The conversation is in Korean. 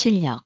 실력.